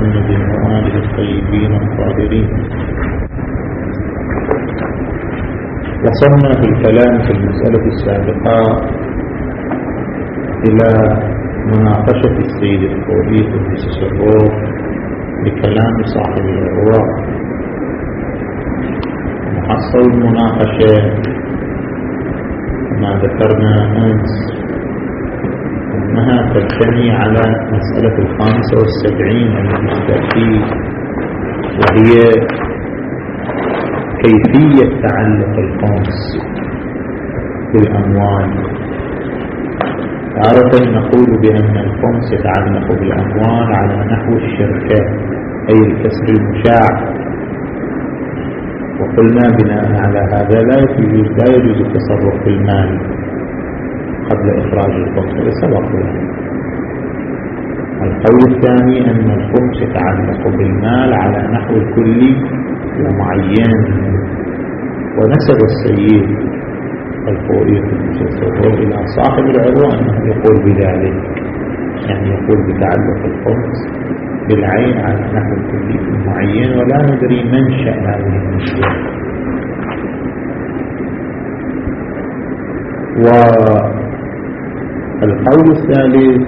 محمد وآله الطيبين الطاهرين وصلنا في الكلام في المسألة السابقة إلى مناقشة السيد الخوري قدس سره بكلام صاحب الإرواء محصل المناقشة ما ذكرنا أمس أنها تبتني على مسألة الخامسة والسبعين المستأتي وهي كيفية تعلق الخمس بالأموال. تارة نقول بأن الخمس يتعلق بالأموال على نحو الشركة أي الكسر المشاع. وقلنا بناء على هذا لا يجوز لا يجوز التصرف في المال. قبل إخراج هذا سبق. القول الثاني أن الخمس يتعلق بالمال على نحو الكلي ومعين. ونسب السيد الفورية المسلسل إلى صاحب العروة أنه يقول بذلك يعني يقول بتعلق الخمس بالعين على نحو الكلي معين ولا ندري منشأ هذه النسبة. والقول الثالث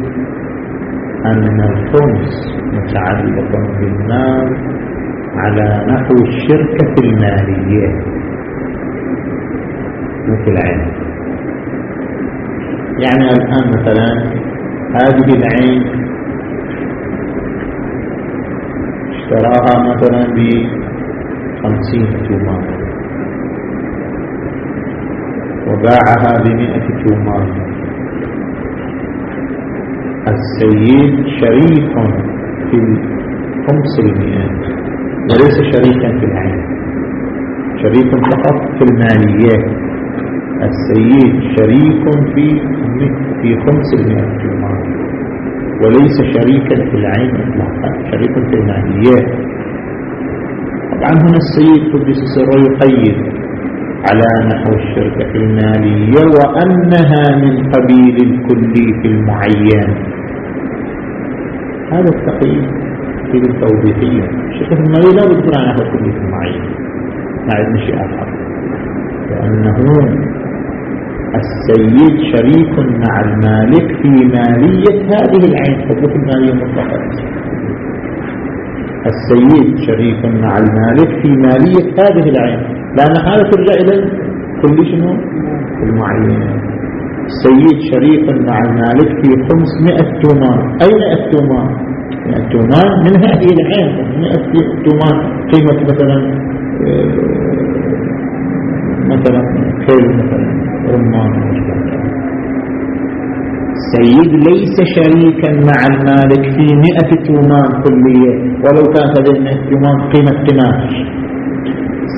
أن الخمس متعلق بالمال على نحو الشركة المالية مثل عين يعني الآن مثلا هذه العين اشتراها مثلا بخمسين تومان وباعها بمئة تومان. السيد شريك في خمس المئة وليس شريكا في العين. شريك فقط في الماليات. السيد شريك في في خمس المئة في المال وليس شريكا في العين اطلاقا. شريك في الماليات. طبعا هنا السيد قدس سره يقيد على نحو الشركة المالية وأنها من قبيل الكلي في المعين هذا التقييد في التوضيحية الشركة المالية لا نحو الكلي في المعين. ما عندنا شيء آخر. لأنه السيد شريك مع المالك في مالية هذه العين حقوق المالية مطلقة السيد شريك مع المالك في مالية هذه العين. لأن هذا ترجع إلى كل شنو؟ المعين. السيد شريك مع المالك في 500 تومان أين التومان التومان من هذه العين 100 تومان قيمة مثلا آه، مثلا خيل مثلا رمان سيد ليس شريكا مع المالك في مئة تومان كلية. ولو كان هذه المئة تومان قيمة قماش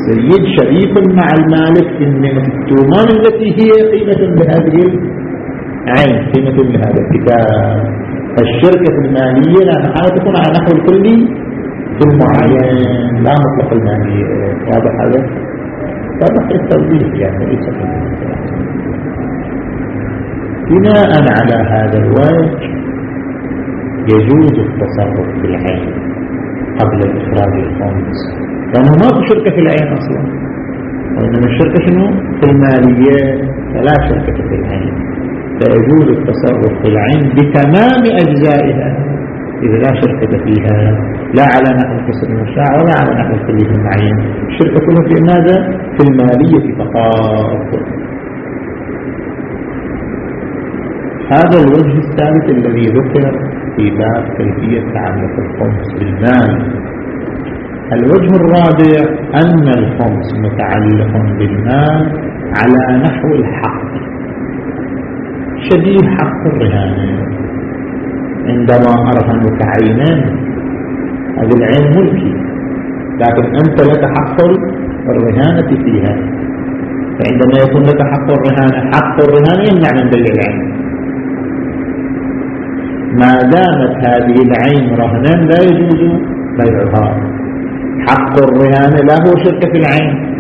سيد شريك مع المالك في مئة تومان التي هي قيمة لهذه العين قيمة لهذا الكتاب. الشركة المالية لا تكون على نحو الكلي في المعين لا مطلق المالية. واضح هذا؟ واضح التوضيح يعني ليس بناء على هذا الوجه يجوز التصرف في العين قبل إخراج الخمس لأنه ما في شركة في العين أصلا. وإنما الشركة شنو؟ في المالية فلا شركة في العين. فيجوز التصرف في العين بتمام أجزائها. إذا لا شركة فيها لا على نحو القسم المشاع ولا على نحو الكلية المعين الشركة كلها في ماذا؟ في المالية فقط. هذا الوجه الثالث الذي ذكر في باب كيفية تعلق الخمس بالمال الوجه الرابع أن الخمس متعلق بالمال على نحو الحق. شبيه حق الرهانة عندما أرهنك عينا هذه العين ملكي. لكن أنت لك حق الرهانة فيها. فعندما يكون لك حق الرهانة حق الرهانة يمنع من بيع العين. ما دامت هذه العين رهنا لا يجوز بيعها. حق الرهانة لا هو شركة العين.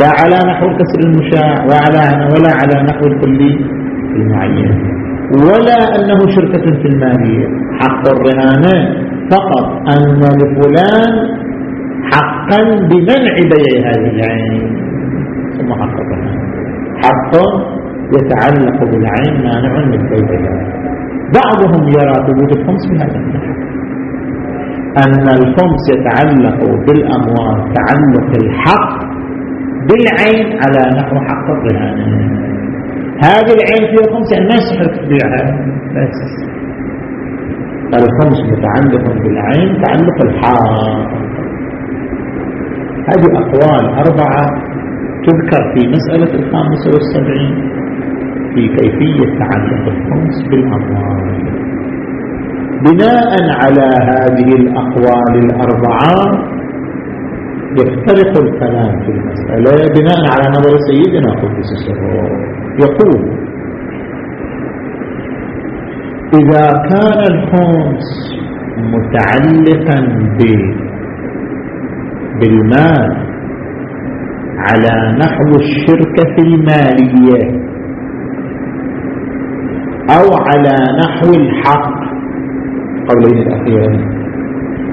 لا على نحو كسر المشاع ولا على ولا على نحو الكلي المعين ولا أنه شركة في المالية. حق الرهانة فقط. أن لفلان حقا بمنع بيع هذه العين. ثم حق الرهانة حق يتعلق بالعين مانع من بيعها بعضهم يرى ثبوت الخمس بهذا النحو أن الخمس يتعلق بالأموال تعلق الحق بالعين على نحو حق الرهان. هذه العين فيها خمس يعني ما يصح تبيعها بس الخمس متعلق بالعين تعلق الحق. هذه أقوال أربعة تذكر في مسألة الخامسة والسبعين. في كيفية تعلق الخمس بالأموال بناء على هذه الأقوال الأربعة يفترق الكلام في المسألة. بناء على نظر سيدنا قدس السر يقول إذا كان الخمس متعلقا بالمال على نحو الشركة المالية أو على نحو الحق. قولين الأخيرين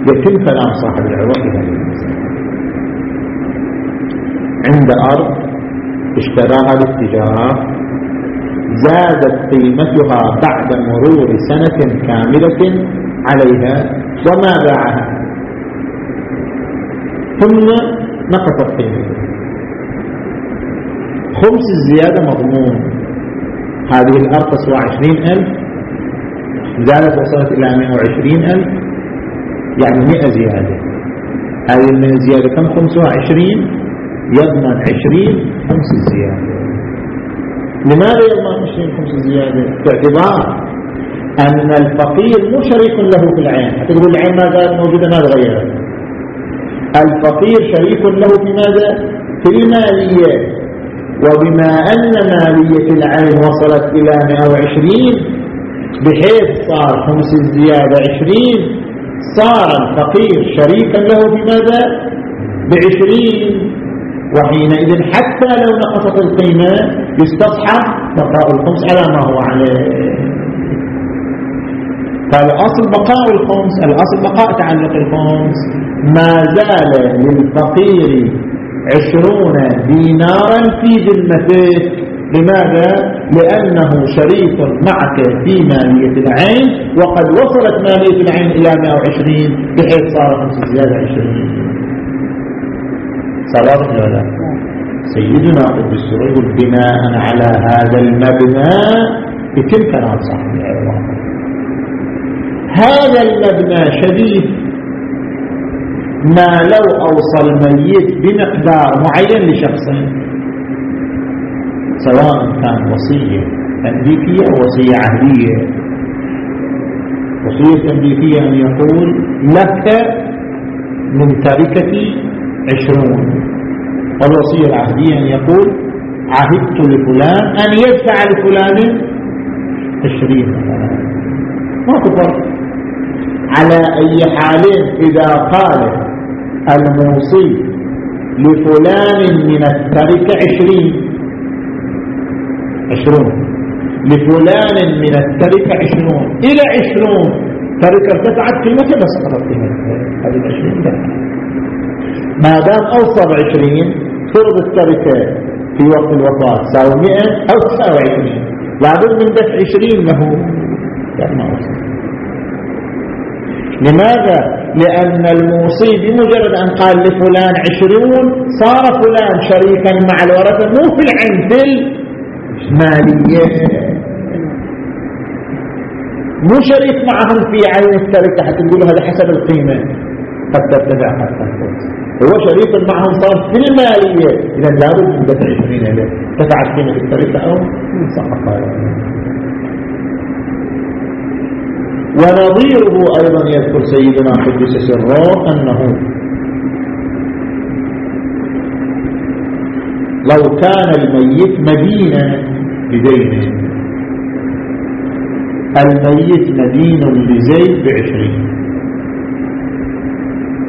يتم كلام صاحب هذه المسألة عند أرض اشتراها للتجارة زادت قيمتها بعد مرور سنة كاملة عليها وما باعها. ثم نقصت قيمتها. خمس الزيادة مضمون. هذه الأرض تسوى عشرين ألف زادت وصلت إلى مئة وعشرين ألف يعني مئة زيادة. هذه المئة زيادة كم؟ خمسة وعشرين يضمن عشرين خمس الزيادة لماذا يضمن عشرين خمس الزيادة باعتبار أن الفقير مو شريك له في العين. حتى تقول العين ما زالت موجودة ما تغيرت. الفقير شريك له في ماذا؟ في المالية. وبما أن مالية العين وصلت إلى 120 بحيث صار خمس الزيادة 20 صار الفقير شريكا له بماذا؟ بعشرين. وحينئذ حتى لو نقصت القيمة يستصحب بقاء الخمس على ما هو عليه. فالأصل بقاء الخمس الأصل بقاء تعلق الخمس ما زال للفقير عشرون دينارا في ذمته لماذا؟ لأنه شريك معك في مالية العين وقد وصلت مالية العين إلى 120 بحيث صار خمس زيادة 20 صار ولا لا؟ سيدنا قدس يقول بناء على هذا المبنى بتلك نصح هذا المبنى شديد ما لو أوصى الميت بمقدار معين لشخصين سواء كان وصية تنبيكية أو وصية عهدية. وصية تنبيكية أن يقول لك من تركتي عشرون. والوصية العهدية أن يقول عهدت لفلان أن يدفع لفلان عشرين. ما فرق. على أي حال إذا قال الموصي لفلان من التركة عشرين. عشرون. لفلان من التركة عشرون. إلى عشرون. تركة ارتفعت قيمته بس قررت قيمتها هذه العشرين ده ما دام أوصل عشرين فرض التركة في وقت الوفاة. تساوي مئة أو تساوي عشرين. لابد من دفع عشرين له يعني ما أوصل. لماذا؟ لأن الموصي بمجرد أن قال لفلان عشرون صار فلان شريكا مع الورثة مو في العين في المالية. مو شريك معهم في عين التركة حتى تقولوا هذا حسب القيمة. قد ترتفع حتى هو شريك معهم صار في المالية. إذا لابد من دفع عشرين له ارتفعت قيمة التركة أو سقط ونظيره أيضا يذكر سيدنا قدس سره أنه لو كان الميت مدينة بدينه الميت مدين لزيد بعشرين.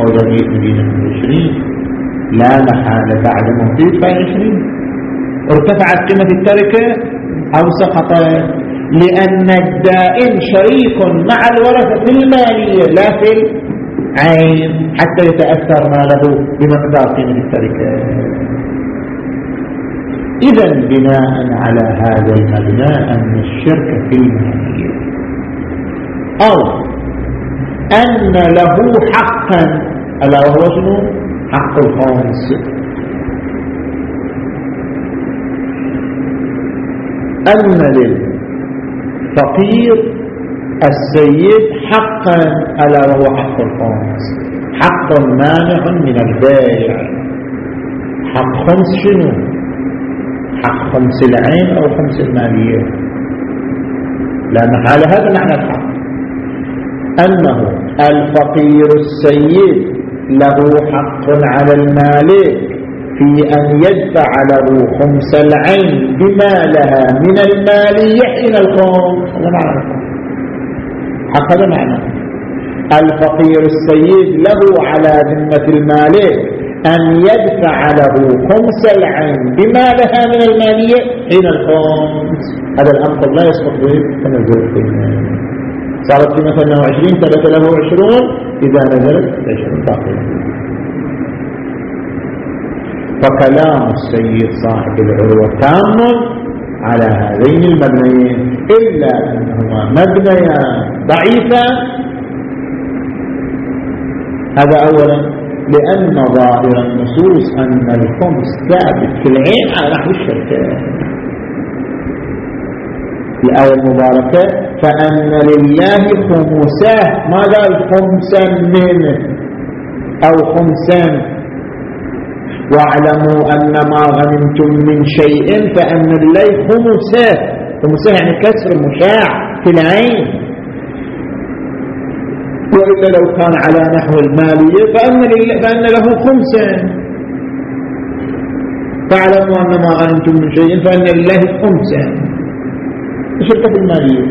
أو الميت مدينة بعشرين. لا محالة بعد موته بعشرين. ارتفعت قيمة التركة أو سقطت لأن الدائن شريك مع الورثة في المالية لا في العين حتى يتأثر ماله بمقدار قيمة التركة إذا بناء على هذا المبنى أن الشرك في المالية. أو أن له حقا ألا وهو شنو؟ حق الخامس. أن للفقير السيد حقا ألا وهو حق الخمس حق مانع من البيع. حق خمس شنو؟ حق خمس العين أو خمس المالية لا محال هذا معنى الحق. أنه الفقير السيد له حق على المالك في أن يدفع له خمس العين بما لها من المال يحين الخمس هذا معنى. حق هذا معنى. الفقير السيد له على ذمة المالك أن يدفع له خمس العين بما لها من المالية حين الخمس هذا الأمر لا يسقط به. تنزل القيمة صارت قيمة 28 ثبت له 20 إذا نزلت 20 باقي. فكلام السيد صاحب العروة تام على هذين المبنيين إلا أنهما مبنيان ضعيفان هذا أولا لأن ظاهر النصوص أن الخمس ثابت في العين على نحو الشركة. الآية المباركة فأن لله خمسة ما قال خمسا منه أو خمسا؟ واعلموا أن ما غنمتم من شيء فأن الليل خمسة. خمسة يعني كسر مشاع في العين وإلا لو كان على نحو المالية فأن, فأن له خمسا فاعلموا أن ما غنمتم من شيء فأن لله خمسا شركة المالية.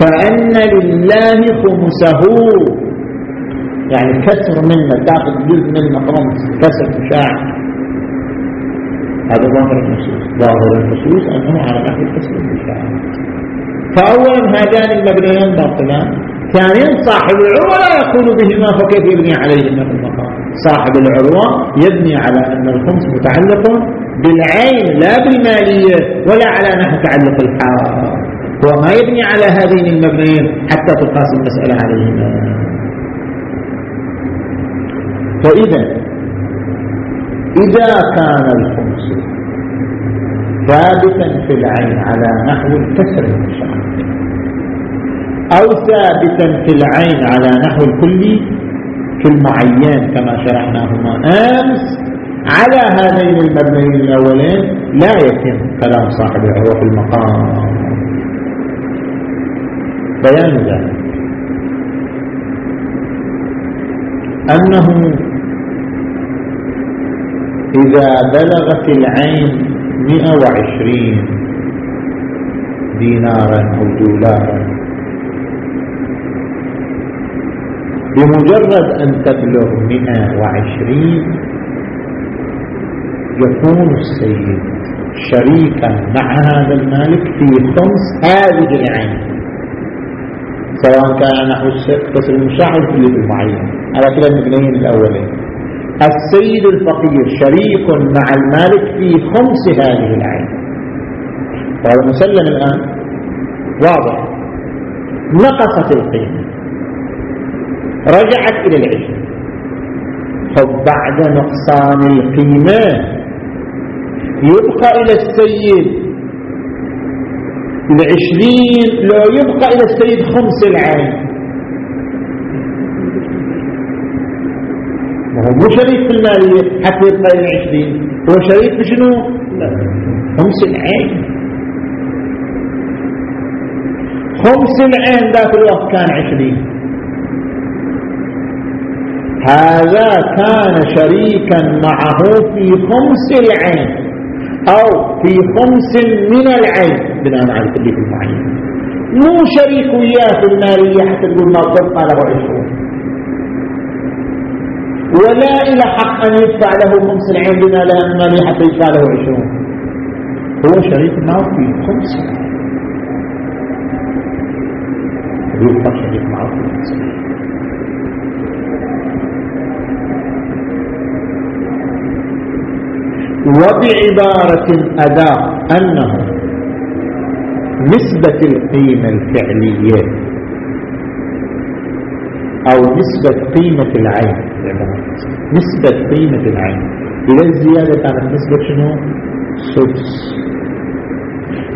فأن لله خمسه. يعني كسر منه تاخذ جزء منه خمس كسر مشاع هذا ظاهر النصوص. ظاهر النصوص أنه على نحو القسم بالفعل فأولا هذان المبنيان باطلان ثانيا صاحب العروة لا يقول بهما فكيف يبني عليهما في المقام؟ صاحب العروة يبني على أن الخمس متعلق بالعين لا بالمالية ولا على نحو تعلق الحال هو ما يبني على هذين المبنيين حتى تقاس المسألة عليهما. فإذا إذا كان الخمس ثابتا في العين على نحو الكسر المشاع أو ثابتا في العين على نحو الكلي في المعين كما شرحناهما أمس على هذين المبنيين الأولين لا يتم كلام صاحب العروح المقام. بيان ذلك. أنه إذا بلغت العين مئة وعشرين دينارا أو دولارا بمجرد أن تبلغ مئة وعشرين يكون السيد شريكا مع هذا المالك في خمس هذه العين. سواء كان نحو الكسر المشاعر في المعين على كلا المبنيين الأولين. السيد الفقير شريك مع المالك في خمس هذه العين. وهذا مسلم الآن. واضح. نقصت القيمة. رجعت إلى العشرين فبعد نقصان القيمة يبقى إلى السيد. العشرين لو يبقى إلى السيد خمس العين. وهو مو شريك في المالية حتى يبقى إلى عشرين. هو شريك في شنو؟ خمس العين. خمس العين ذاك الوقت كان عشرين. هذا كان شريكا معه في خمس العين. أو في خمس من العين. بناء على التكليف المعين. مو شريك وياه في المالية حتى تقول ما تبقى له عشرون. ولا إلى حق أن يدفع له خمس العين بما لا مال حتى يدفع له عشرون. هو شريك معه في خمس يبقى شريك معه في وبعبارة أداء أنه نسبة القيمة الفعلية أو نسبة قيمة العين نسبة قيمة العين. إلى الزيادة كانت نسبة شنو؟ سدس.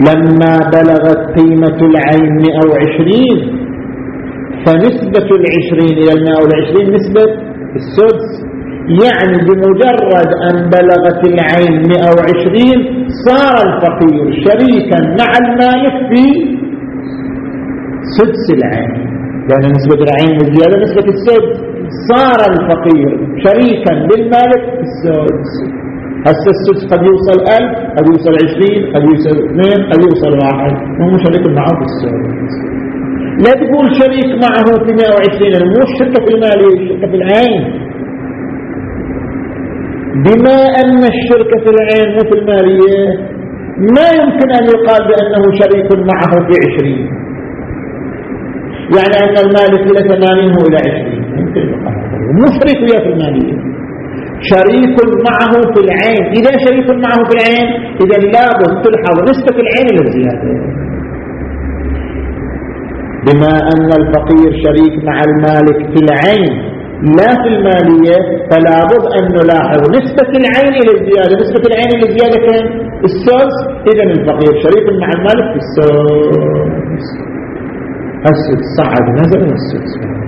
لما بلغت قيمة العين 120 فنسبة العشرين إلى المائة والعشرين نسبة السدس. يعني بمجرد أن بلغت العين 120 صار الفقير شريكا مع المالك في سدس العين. لأن نسبة العين الزيادة نسبة السدس. صار الفقير شريكا للمالك. في السدس هسه السدس قد يوصل ألف قد يوصل عشرين قد يوصل اثنين قد يوصل واحد. مو شريك معه في السدس لا تقول شريك معه في 120 مو الشركة في المالية الشركة في العين. بما أن الشركة في العين مو في المالية ما يمكن أن يقال بأنه شريك معه في عشرين. يعني أن المالك إلى ثمانين هو إلى عشرين. شريك وياه في المالية. شريك معه في العين. إذا شريك معه في العين إذا لابد تلحظ نسبة العين إلى الزيادة. بما أن الفقير شريك مع المالك في العين لا في المالية فلا بد أن نلاحظ نسبة العين إلى الزيادة. نسبة العين إلى الزيادة كم السدس. إذا الفقير شريك مع المالك في السدس. السدس. صعد نزل السدس.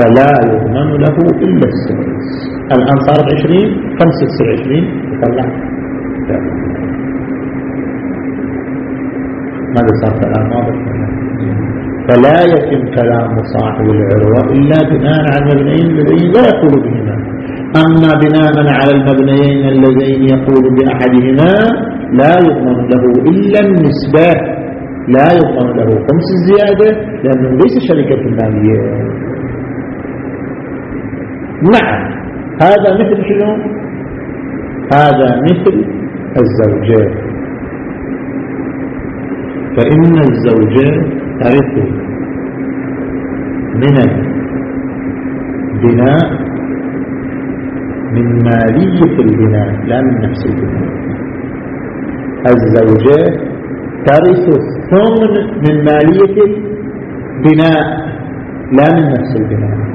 فلا يضمن له إلا السدس الآن صارت عشرين كم سدس العشرين يطلع ماذا صار الآن؟ ماذا فلا يتم كلام صاحب العروة إلا بناء على المبنيين اللذين لا يقول بهما. أما بناء على المبنيين اللذين يقول بأحدهما لا يضمن له إلا النسبة. لا يضمن له خمس الزيادة لأنه ليس شركة مالية نعم. هذا مثل شنو؟ هذا مثل الزوجات فإن الزوجات ترث من البناء من مالية البناء لا من نفس البناء. الزوجة ترث الثمن من مالية البناء لا من نفس البناء.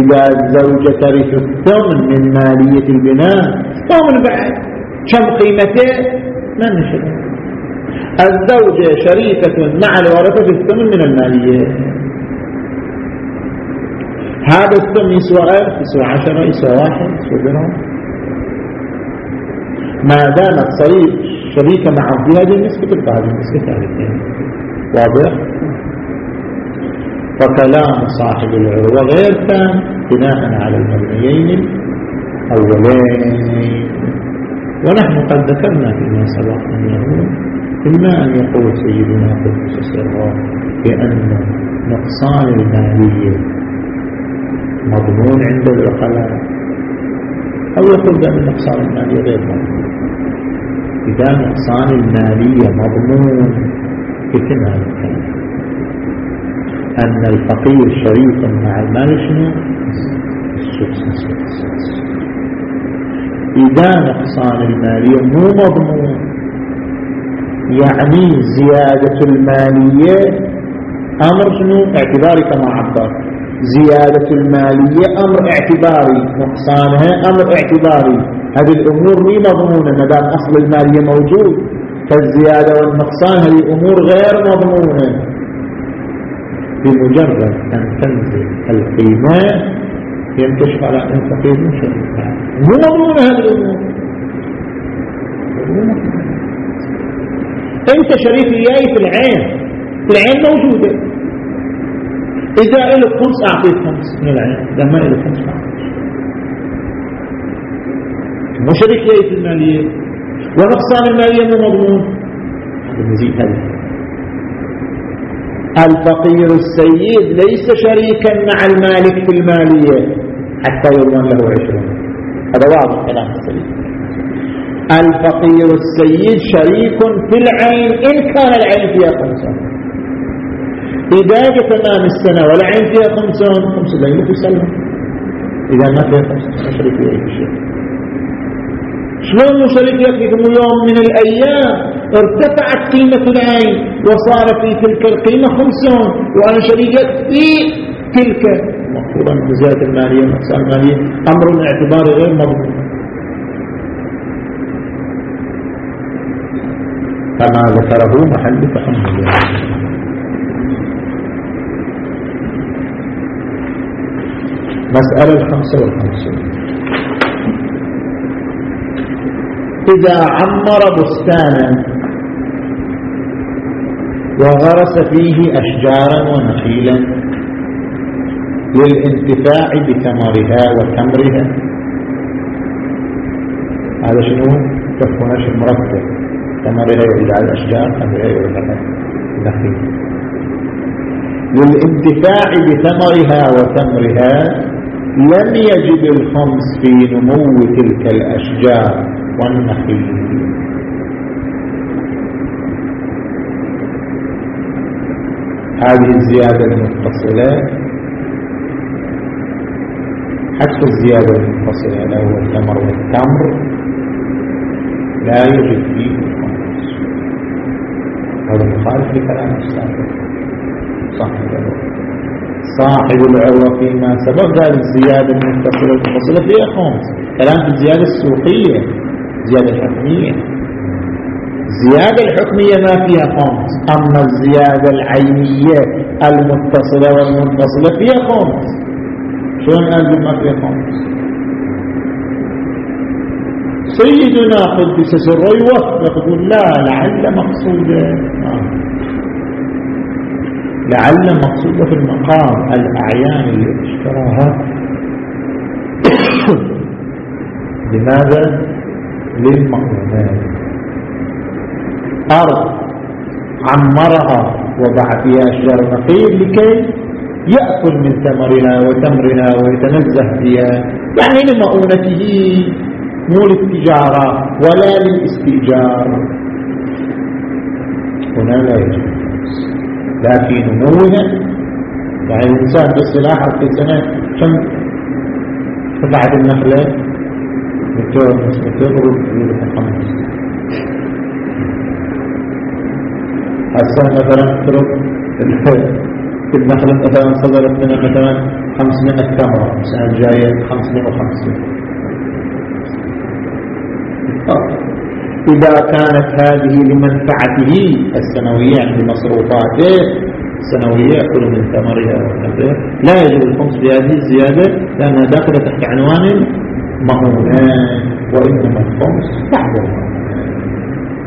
إذا الزوجة ترث الثمن من مالية البناء ثمن بعد كم قيمته؟ ما نشبه الزوجة شريكة مع الورثة في الثمن من المالية. هذا الثمن يسوى ألف يسوى عشرة يسوى واحد يسوى درهم ما دامت صريح شريكة مع في هذه النسبة تبقى هذه النسبة ثالثين واضح؟ فكلام صاحب العروة غير تام بناء على المبنيين الأولين. ونحن قد ذكرنا فيما سبق أنه إما أن يقول سيدنا قدس السراء بأن نقصان المالية مضمون عند العقلاء أو يقول بأن نقصان المالية غير مضمون؟ إذا نقصان المالية مضمون هذا الكلام أن الفقير شريك مع المال شنو؟ إذا نقصان المالية مو مضمون. يعني زيادة المالية أمر شنو؟ اعتباري كما عبر. زيادة المالية أمر اعتباري. نقصانها أمر اعتباري. هذه الأمور مي مضمونة. مدام أصل المالية موجود فالزيادة والنقصان هذه أمور غير مضمونة. بمجرد أن تنزل القيمة ينكشف على أن تقيم مو مضمونة هذه الأمور. أنت شريك وياي في العين. العين موجودة. إذا له خمس اعطيك خمس من العين. إذا ما له خمس مو شريك في المالية. ونقصان المالية مو مضمون. المزيد هذا. الفقير السيد ليس شريكا مع المالك في المالية حتى يضمن له عشرون هذا واضح كلام السيد. الفقير السيد شريك في العين إن كان العين فيها خمسون. إذا جاء تمام السنة والعين فيها خمسون خمس لا يسلم إذا ما فيها خمسون شريك في أي شيء. شلون شريك يقف يوم من الأيام؟ ارتفعت قيمة العين وصار في تلك القيمة خمسون وأنا شريك في تلك مفروضا بزيادة المالية والنقصان المالية أمر اعتباري غير مضمون. كما ذكره محل تحمل مسألة الخمسة والخمسين إذا عمر بستانا وغرس فيه أشجارا ونخيلا للانتفاع بثمرها وتمرها. هذا شنو؟ تكونش المرتب ثمرها يعود على الأشجار ثمرها يعود على النخيل. للانتفاع بثمرها وتمرها لم يجد الخمس في نمو تلك الأشجار. والنخيل. هذه الزيادة المتصلة. حتى الزيادة المتصلة له الثمر والتمر. لا يوجد فيه الخمس. هذا مخالف لكلام السابق. صح صاحب العروة فيما سبق. قال الزيادة المتصلة المتصلة فيها خمس. كلام في الزيادة السوقية. الزيادة الحكمية. الزيادة الحكمية ما فيها خمس أما الزيادة العينية المتصلة والمنفصلة فيها خمس شلون أنزل ما فيها خمس سيدنا قدس سره يوفق يقول لا لعل مقصوده. لعل مقصوده في المقام الأعيان اللي اشتراها. لماذا؟ للمأمونات أرض عمرها وضع فيها أشجار نقيل لكي يأكل من ثمرها وتمرها ويتنزه فيها. يعني لمؤونته مو للتجارة ولا للاستئجار. هنا لا يجب لكن نموها يعني الإنسان بالسلاح في سنة كم؟ قطعة النخلة متر متر خمس هسه مثلا اترك النخلة مثلا صدرت لنا مثلا 500 تمرة السنة الجاية 550 إذا كانت هذه لمنفعته السنوية عند مصروفاته السنوية يأكل من ثمرها لا يجب الخمس بهذه الزيادة لأنها داخلة تحت عنوان مهونان وإنما الخمس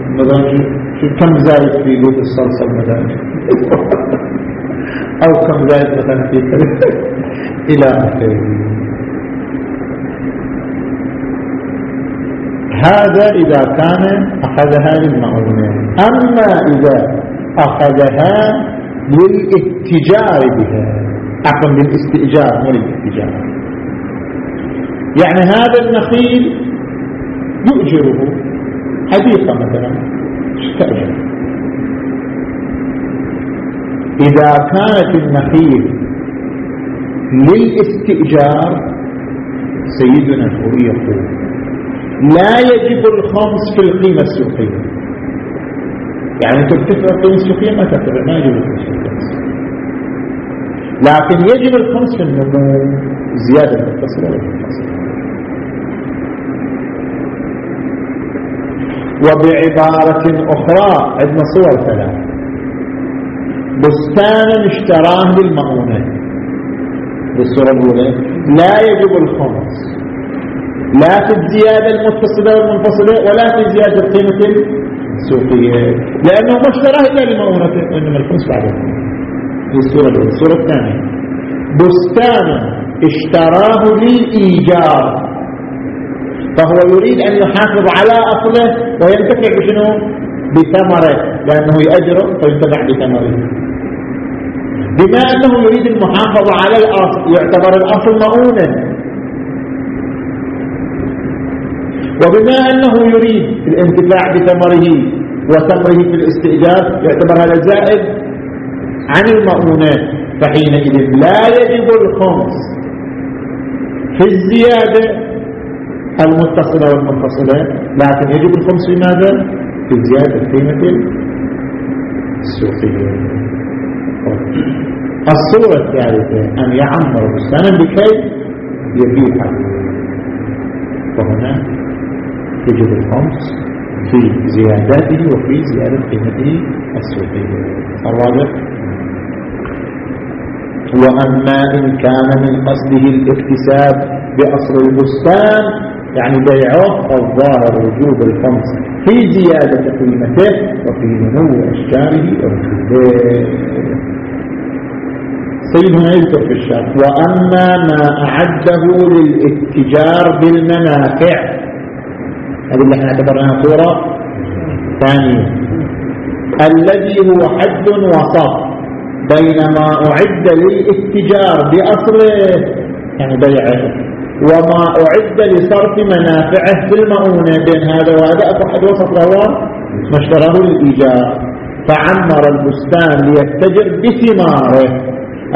المهونان شو كم زايد في لوت الصلصة مثلا؟ أو كم زايد مثلا في إلى آخره. هذا إذا كان أخذها للمعونين أما إذا أخذها للاتجار بها عفوا للاستئجار مو للاتجار يعني هذا النخيل يؤجره. حديقة مثلا. استأجر إذا كانت النخيل للاستئجار سيدنا الخوي يقول لا يجب الخمس في القيمة السوقية. يعني ترتفع القيمة السوقية ما ترتفع ما يجب الخمس في لكن يجب الخمس في النمو زيادة المتصلة والمتصلة وبعبارة أخرى. عندنا صور ثلاث بستانا اشتراه للمؤونة بالصورة الأولى. لا يجب الخمس. لا في الزيادة المتصلة والمنفصلة ولا في زيادة القيمة السوقية. لأنه ما اشتراه إلا لمؤونته وإنما الخمس بعد في الصورة الأولى. الصورة الثانية. بستانا اشتراه للإيجار. فهو يريد أن يحافظ على أصله وينتفع بشنو؟ بثمره لأنه يأجره فينتفع بثمره. بما أنه يريد المحافظة على الأصل يعتبر الأصل مؤونا وبما أنه يريد الانتفاع بثمره وثمره في الاستئجار يعتبر هذا زائد عن المؤونات فحينئذ لا يجب الخمس في الزيادة المتصلة والمنفصلة لكن يجب الخمس في ماذا؟ في زيادة قيمة السوقية. الصورة الثالثة أن يعمر بستانا بكي يبيعه وهنا يجب الخمس في زياداته وفي زيادة قيمته السوقية. الواضح وأما إن كان من قصده الاكتساب بأصل البستان يعني بيعه الظاهر وجوب الخمس في زيادة قيمته وفي نمو أشجاره ورسوله سيدنا يذكر في الشرط وأما ما أعده للاتجار بالمنافع هذه اللي إحنا اعتبرناها صورة ثانية. الذي هو حد وسط بينما أعد للاتجار بأصله يعني بيعه. وما أعد لصرف منافعه في المؤونة بين هذا وهذا. أكو حد وسط وهو ما اشتراه الإيجار فعمر البستان ليتجر بثماره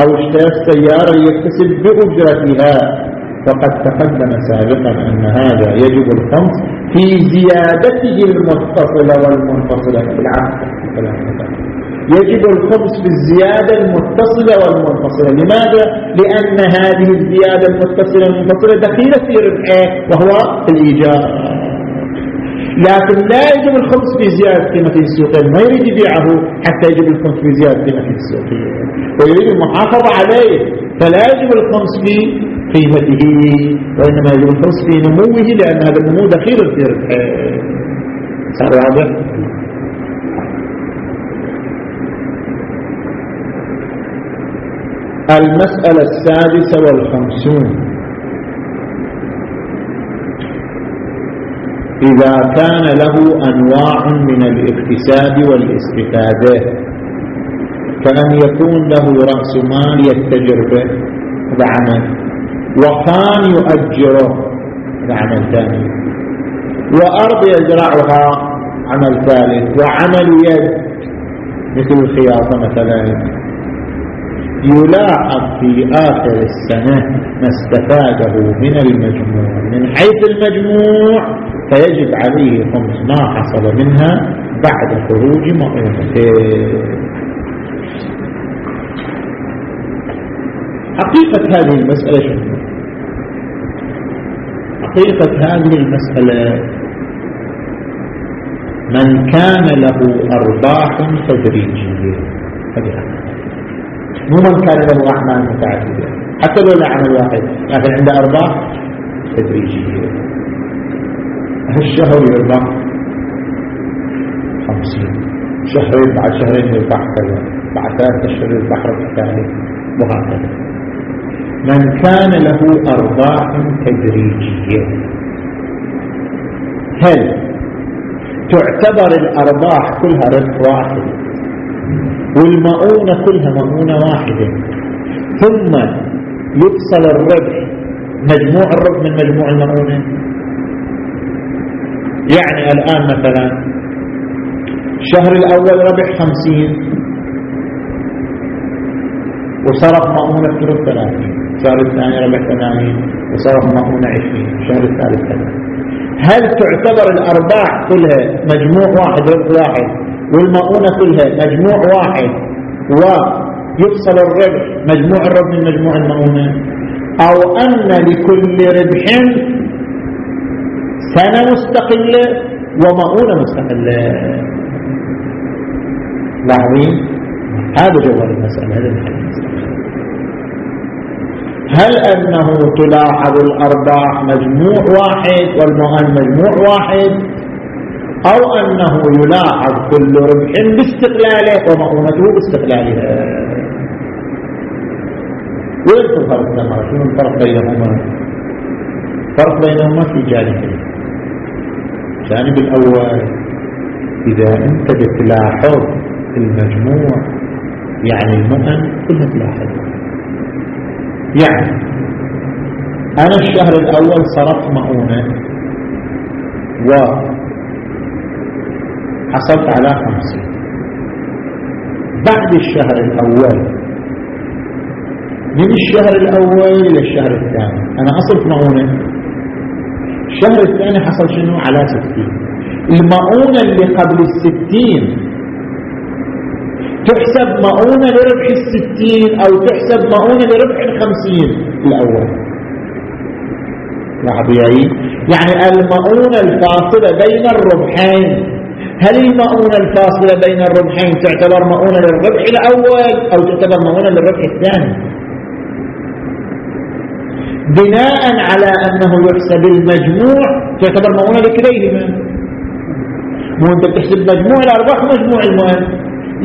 أو اشترى السيارة ليكتسب بأجرتها. فقد تقدم سابقا أن هذا يجب الخمس في زيادته المتصلة والمنفصلة في العقد. يجب الخمس في الزيادة المتصلة والمنفصلة لماذا؟ لأن هذه الزيادة المتصلة والمنفصلة دخيلة في ربحه وهو الإيجار لكن لا يجب الخمس في زيادة قيمة السوقية ما يريد يبيعه حتى يجب الخمس في زيادة قيمة السوقية ويريد المحافظة عليه فلا يجب الخمس في قيمته وإنما يجب الخمس في نموه لأن هذا النمو دخيل في ربحه صار واضح؟ المسألة السادسة والخمسون. إذا كان له أنواع من الاكتساب والاستفادة كأن يكون له رأس مال يتجر به هذا عمل. وكان يؤجره هذا عمل ثاني. وأرض يزرعها عمل ثالث وعمل يد مثل الخياطة مثلا. يلاحظ في آخر السنة ما استفاده من المجموع. من حيث المجموع فيجب عليه خمس ما حصل منها بعد خروج مؤونته حقيقة هذه المسألة شنو؟ حقيقة هذه المسألة من كان له أرباح تدريجية هذه مو من كان له أعمال متعددة حتى لو لا عمل واحد لكن عنده أرباح تدريجية. هالشهر يربح خمسين. شهرين بعد شهرين يربح كذا. بعد ثلاثة أشهر يربح ربع ثالث وهكذا. من كان له أرباح تدريجية. هل تعتبر الأرباح كلها ربح واحد والمؤونة كلها مؤونة واحدة. ثم يفصل الربح. مجموع الربح من مجموع المؤونة. يعني الآن مثلا الشهر الأول ربح خمسين وصرف مؤونة ثلث ثلاثين. الشهر الثاني ربح ثمانين وصرف مؤونة عشرين. الشهر الثالث كذا هل تعتبر الأرباح كلها مجموع واحد ربح واحد؟ والمؤونة كلها مجموع واحد ويفصل الربح مجموع الربح من مجموع المؤونة أو أن لكل ربح سنة مستقلة ومؤونة مستقلة. لاحظين؟ هذا جواب المسألة هذا المسألة. هل أنه تلاحظ الأرباح مجموع واحد والمؤن مجموع واحد؟ أو أنه يلاحظ كل ربح باستقلاله ومؤونته باستقلالها وين الفرق بينهما شنو الفرق بينهما؟ الفرق بينهما في جانبين. الجانب الأول إذا أنت بتلاحظ المجموع يعني المؤن كلها تلاحظ. يعني أنا الشهر الأول صرفت مؤونة وحصلت على خمسين بعد الشهر الأول من الشهر الأول إلى الشهر الثاني. أنا أصرف مؤونة الشهر الثاني حصل شنو؟ على ستين. المؤونة اللي قبل الستين تحسب مؤونة لربح الستين أو تحسب مؤونة لربح الخمسين الأول. لاحظوا يعني المؤونة الفاصلة بين الربحين هل المؤونة الفاصلة بين الربحين تعتبر مؤونة للربح الأول أو تعتبر مؤونة للربح الثاني؟ بناء على أنه يحسب المجموع تعتبر مؤونة لكليهما مو أنت تحسب مجموع الأرباح مجموع المؤن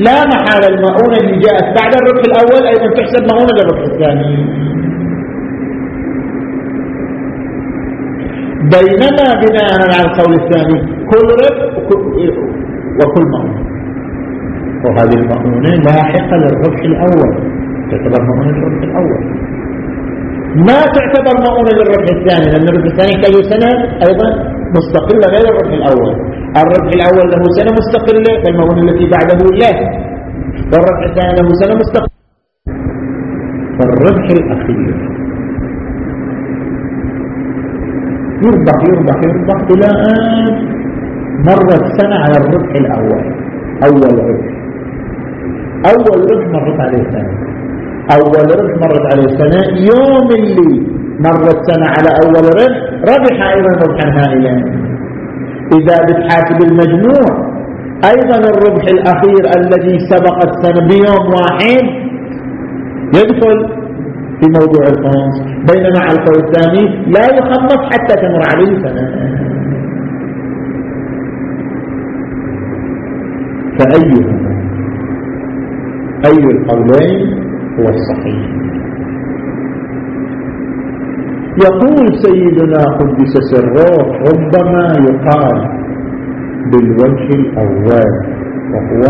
لا محال المؤونة اللي جاءت بعد الربح الأول أيضا تحسب مؤونة للربح الثاني. بينما بناء على القول الثاني كل ربح وكل مؤونة وهذه المؤونة لاحقة للربح الأول تعتبر مؤونة للربح الأول. ما تعتبر مؤونة للربح الثاني؟ لأن الربح الثاني كل سنة؟ أيضا مستقلة غير الربح الأول. الربح الأول له سنة مستقلة فالمؤونة التي بعده لا. والربح الثاني له سنة مستقلة. فالربح الأخير. يربح يربح يربح. إلى أن مرت سنة على الربح الأول. أول ربح. أول ربح مرت عليه سنة. أول ربح مرت عليه سنة. يوم اللي مرت سنة على أول ربح ربح أيضا ربحا هائلا. إذا بتحاسب المجموع أيضا الربح الأخير الذي سبق السنة بيوم واحد يدخل في موضوع الخمس بينما على القول الثاني لا يخلص حتى تمر عليه سنة فأيهما؟ أي القولين هو الصحيح؟ يقول سيدنا قدس سره ربما يقال بالوجه الأول وهو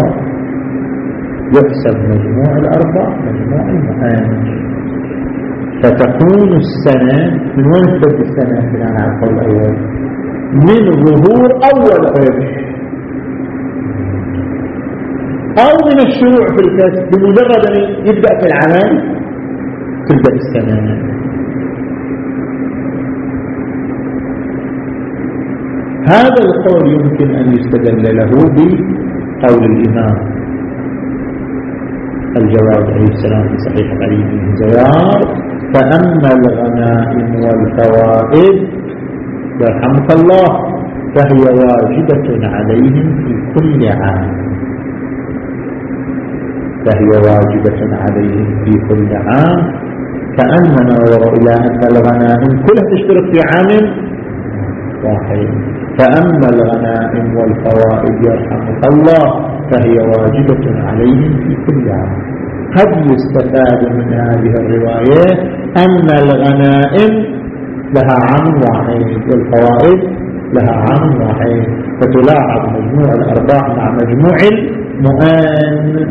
يحسب مجموع الأربع مجموع المعاني. فتكون السنة من وين تبدأ السنة؟ بناء على الأول من ظهور أول ربح أو من الشروع في الكسب بمجرد أن يبدأ في العمل تبدأ السنة. هذا القول يمكن أن يستدل له بقول الإمام الجواد عليه السلام في صحيح علي بن زيار فأما الغنائم والفوائد. يرحمك الله. فهي واجبة عليهم في كل عام. فهي واجبة عليهم في كل عام. فأما نظر إلى أن الغنائم كلها تشترك في عام واحد. فأما الغنائم والفوائد يرحمك الله فهي واجبة عليهم في كل عام. قد يستفاد من هذه الرواية أن الغنائم لها عام واحد والفوائد لها عام واحد فتلاحظ مجموع الأرباح مع مجموع المؤان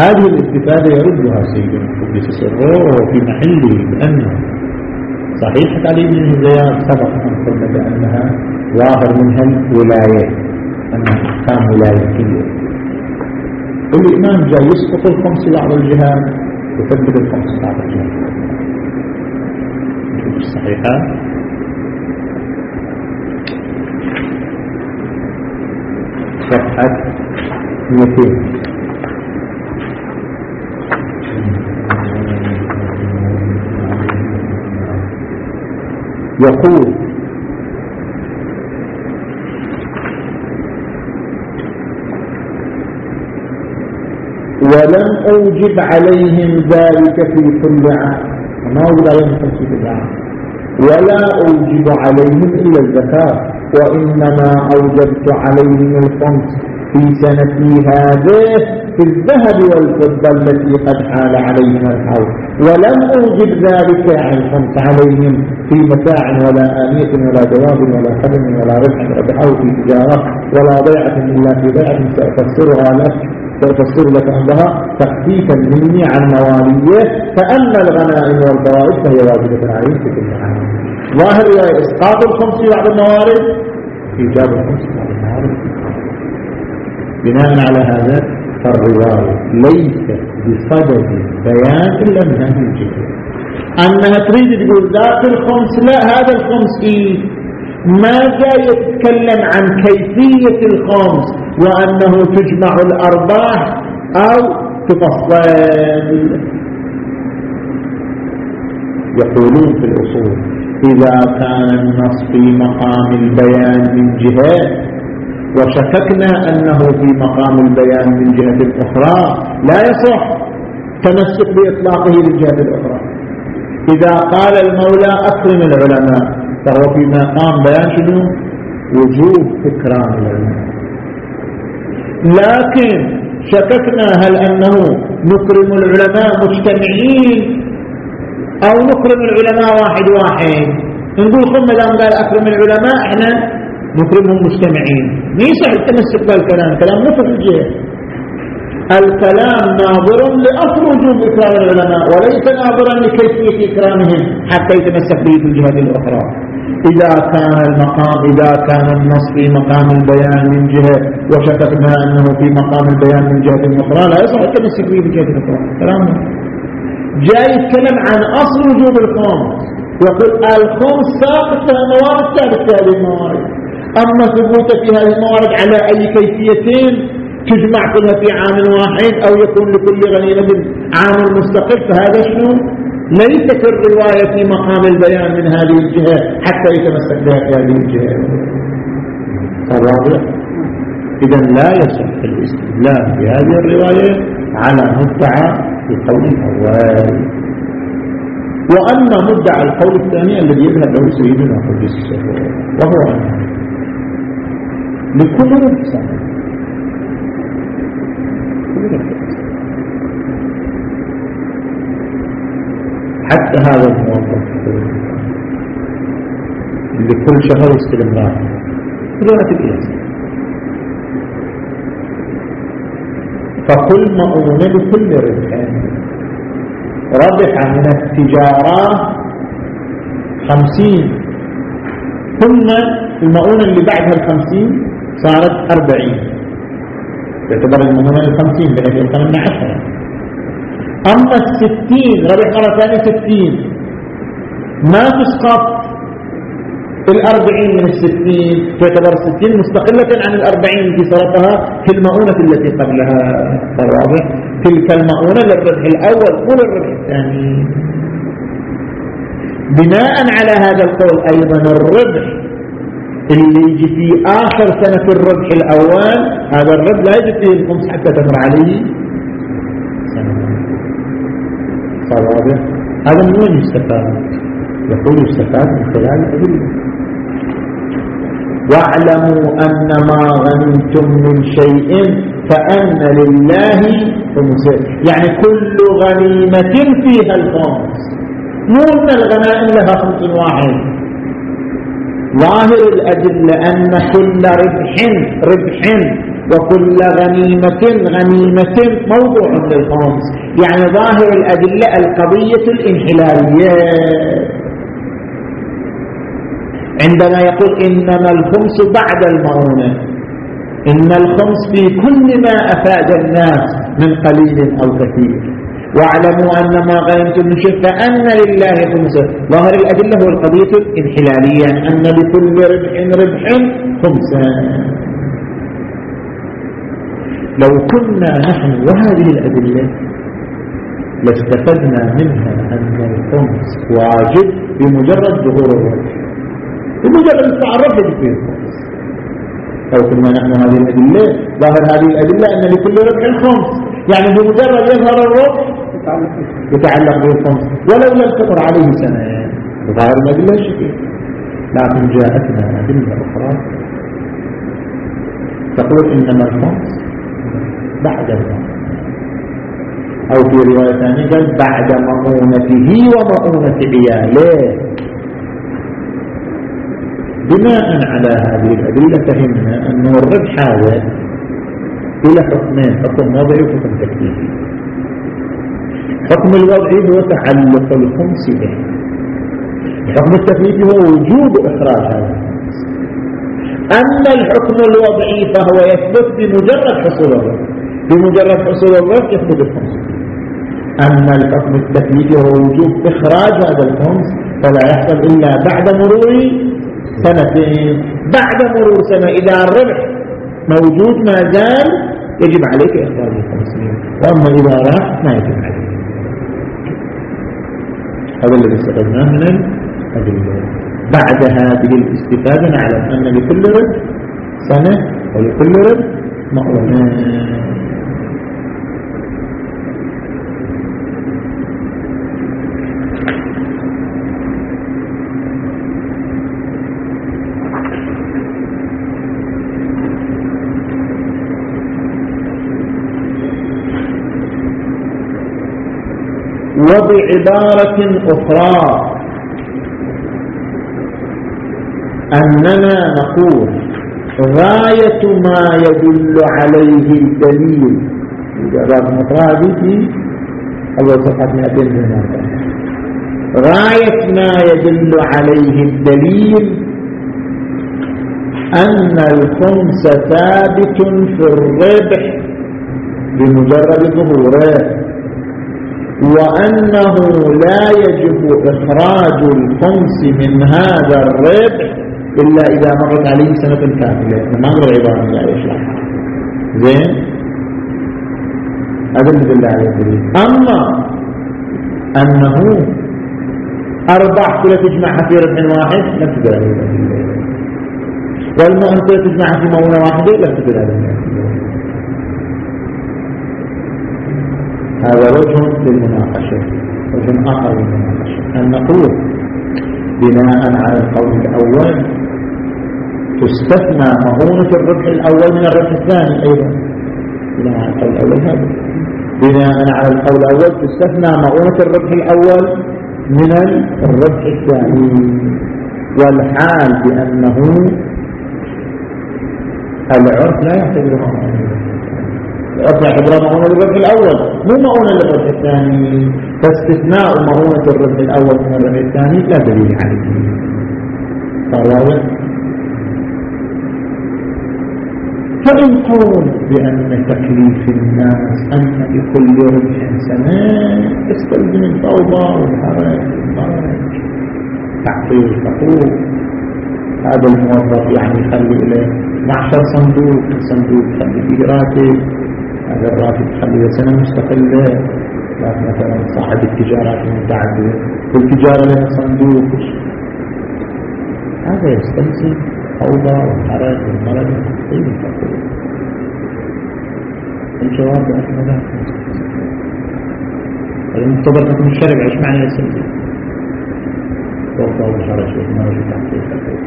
هذه الاستفادة يردها سيدنا قدس سره في محله بأنه صحيح علي بن زياد سبق أن قلنا بأنها ظاهر منها الولاية أنها أحكام ولايتية. الإمام جاي يسقط الخمس بعض الجهات ويثبت الخمس بعض الجهات الصحيحة صفحة 200 يقول ولم أوجب عليهم ذلك في كل عام. ما أوجب عليهم في كل عام. ولا أوجب عليهم إلا الزكاة وإنما أوجبت عليهم الخمس في سنتي هذه في الذهب والفضة التي قد حال عليهم الحول. ولم أوجب ذلك عن الخمس عليهم في متاع ولا آنية ولا جواب ولا خدم ولا ربح أو في تجارة ولا ضيعة إلا في ضيعة سأفسرها لك. سأفسر لك أنها تخفيفا مني عن مواليه فأما الغنائم والفوائد فهي واجبة عليه في كل عام ظاهر إسقاط الخمس بعض الموارد إيجاب الخمس بعض الموارد بناء على هذا فالرواية ليست بصدد بيان إلا من هذه الجهة أنها تريد تقول ذات الخمس لا هذا الخمس إيه؟ ما جاء يتكلم عن كيفية الخمس وأنه تجمع الأرباح أو تفصل. يقولون في الأصول إذا كان النص في مقام البيان من جهة وشككنا أنه في مقام البيان من جهة أخرى لا يصح تمسك بإطلاقه للجهة الأخرى إذا قال المولى أكرم العلماء. فهو في مقام بيان شنو؟ وجوب إكرام العلماء لكن شككنا هل أنه نكرم العلماء مجتمعين أو نكرم العلماء واحد واحد؟ نقول خم دام قال أكرم العلماء إحنا نكرمهم مجتمعين. يصح التمسك بالكلام؟ كلام الجهة. الكلام ناظر لأصل وجوب إكرام العلماء وليس ناظرا لكيفية إكرامهم حتى يتمسك به في الجهة الأخرى. إذا كان المقام إذا كان النص في مقام البيان من جهة وشككنا أنه في مقام البيان من جهة أخرى لا يصح التمسك به في الجهة الأخرى كلام جاي يتكلم عن أصل وجوب الخمس يقول الخمس ساقط في موارد ثابت هذه الموارد. أما ثبوت في هذه الموارد على أي كيفيتين تجمع كلها في عام واحد أو يكون لكل غنيمة عام مستقل فهذا شنو؟ ليست الرواية في مقام البيان من هذه الجهة حتى يتمسك بها في هذه الجهة. الرابع إذا لا يصح الاستدلال بهذه الرواية على مدعى القول الأول. وأما مدعى القول الثاني الذي يذهب له سيدنا قدس وهو أنه لكل انسان حتى هذا الموظف اللي كل شهر يستلم راتب راتب الإنسان فكل مؤونة لكل ربح. ربح من التجارة خمسين. ثم المؤونة اللي بعدها الخمسين صارت أربعين. تعتبر المهمة الخمسين بحيث يبقى من عشرة. أما الستين ربح مرة ثانية ستين. ما تسقط الأربعين من الستين؟ تعتبر الستين مستقلة عن الأربعين التي صرفها في المؤونة التي قبلها. الرابع تلك المؤونة للربح الأول مو للربح الثاني. بناء على هذا القول أيضا الربح اللي يجي في آخر سنة الربح الأول هذا الربح لا يجي فيه الخمس حتى تمر عليه. سنة صوابه هذا من وين يستفاد يقول يستفاد من خلال الأدلة. واعلموا أن ما غنمتم من شيء فأن لله خمسة. يعني كل غنيمة فيها الخمس. مو أن الغنائم لها خمس واحد. ظاهر الأدلة أن كل ربح ربح. وكل غنيمة غنيمة موضوع للخمس يعني ظاهر الأدلة القضية الانحلالية. عندما يقول إنما الخمس بعد المعونة إن الخمس في كل ما أفاد الناس من قليل أو كثير. واعلموا أن ما غنمتم من شيء فأن لله خمسة. ظاهر الأدلة هو القضية الانحلالية أن لكل ربح ربح خمسا لو كنا نحن وهذه الأدلة لاستفدنا منها أن الخمس واجب بمجرد ظهور الربح بمجرد التعرف به الخمس لو كنا نحن هذه الأدلة ظاهر هذه الأدلة أن لكل ربح خمس يعني بمجرد يظهر الربح يتعلق بالخمس ولو لم تمر عليه سنة بظاهر الأدلة الشكل لكن جاءتنا أدلة أخرى تقول إنما الخمس بعد أو في رواية ثانية قال بعد مؤونته ومؤونة عياله. بناء على هذه الأدلة فهمنا أنه الربح هذا إلى حكمين حكم وضعي وحكم تكليفي. الحكم الوضعي هو تعلق الخمس به. الحكم التكليفي هو وجوب إخراج هذا أما الحكم الوضعي فهو يثبت بمجرد حصول الرب بمجرد حصول الرب يثبت الخمس أما الحكم التكليفي هو وجوب إخراج هذا الخمس فلا يحصل إلا بعد مرور سنتين بعد مرور سنة إذا الربح. موجود ما زال يجب عليك إخراج الخمسين وأما إذا راح ما يجب عليك. هذا الذي استفدناه من الأدلة. بعد هذه الاستفادة نعلم أن لكل رد سنة ولكل رد مؤونة وبعبارة أخرى. أننا نقول غاية ما يدل عليه الدليل. المطرادي في أول صفحة 200 غاية ما يدل عليه الدليل أن الخمس ثابت في الربح بمجرد ظهوره. وأنه لا يجب إخراج الخمس من هذا الربح إلا إذا مرت عليه سنة كاملة. ما أقدر عبارة لا يشرحها زين؟ هذا اللي دل عليه أما أنه أربع كلها تجمعها في ربع واحد لا تدل عليه. والمؤن كلها تجمعها في مونة واحدة لا تدل عليه الدليل هذا وجه للمناقشة وجه آخر للمناقشة. أن نقول بناء على القول الأول تستثنى مهونة الربح الأول من الربح الثاني أيضا. بناء على القول الأول هذا. بناء على القول الأول تستثنى مهونة الربح الأول من الربح الثاني. والحال بأنه العرف لا يعتبر مهونة. العرف يعتبر مهونة للربح الأول. مو مهونة للربح الثاني. فاستثناء مهونة الربح الأول من الربح الثاني لا دليل عليه. صار فإن قول بأن تكليف الناس أن لكل ربح سنة تستلزم الفوضى والحرج والمرج تعطيل الحقوق هذا الموظف يعني يخلي له معشر صندوق صندوق يخلي فيه راتب. هذا الراتب يخلي له سنة مستقلة لكن مثلا صاحب التجارات المتعددة والتجارة لها صندوق هذا يستلزم الفوضى والحرج والمرض والتحصيل والتقويم الجواب بأنه لا المقتضى حكم الشرع إيش معنى يسلم فوضى والحرج والمرض والتحصيل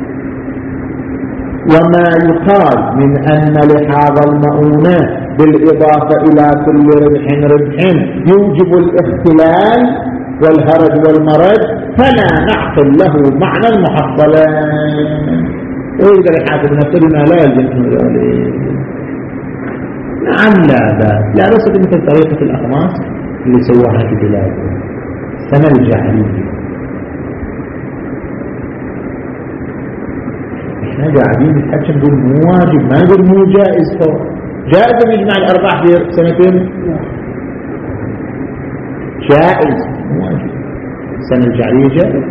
وما يقال من أن لحاظ المؤونة بالإضافة إلى كل ربح ربح يوجب الاختلال والهرج والمرض فلا نعقل له معنى المحصلين ويقدر يحاسب نفسه بما لا يلزم ذلك. نعم لا بأس. لا بس مثل طريقة الأخماس اللي سواها في بلادنا سنة الجاهلية إحنا قاعدين نتحكم نقول مو واجب ما نقول مو جائز فوق جائز ان يجمع الأرباح في سنتين؟ جائز. السنة الجاهلية جائز.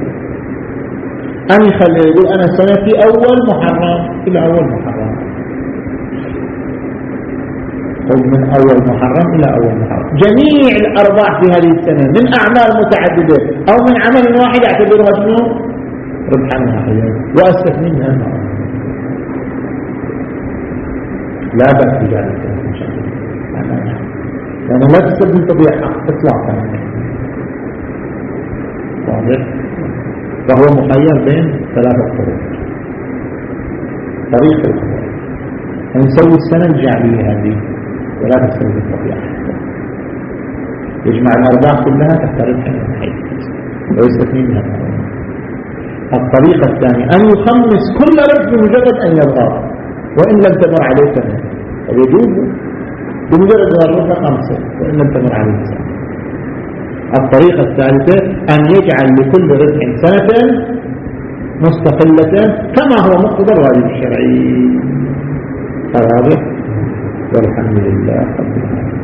أن يخلي يقول أنا سنتي أول محرم؟ إلى أول محرم. أو من أول محرم إلى أول محرم. جميع الأرباح في هذه السنة من أعمال متعددة أو من عمل واحد اعتبرها شنو؟ ربحا واحدا وأستثني منها لا بأس بذلك. إن شاء الله لأنه لا تستبدل طبيعة إطلاقا. واضح؟ فهو مخير بين ثلاثة طرق. طريق الأول نسوي السنة الجعلية هذه ولا تسوي الطبيعة. يجمع الأرباح كلها تحت ربح واحد ويستثني منها. الطريقة الثانية أن يخمس كل ربح بمجرد أن يظهر وإن لم تمر عليه سنة يجوز بمجرد غرفة خمسة وإن لم تمر عليه سنة الطريقة الثالثة أن يجعل لكل رزق سنة مستقلة كما هو مقتضى الواجب الشرعي. واضح والحمد لله رب العالمين.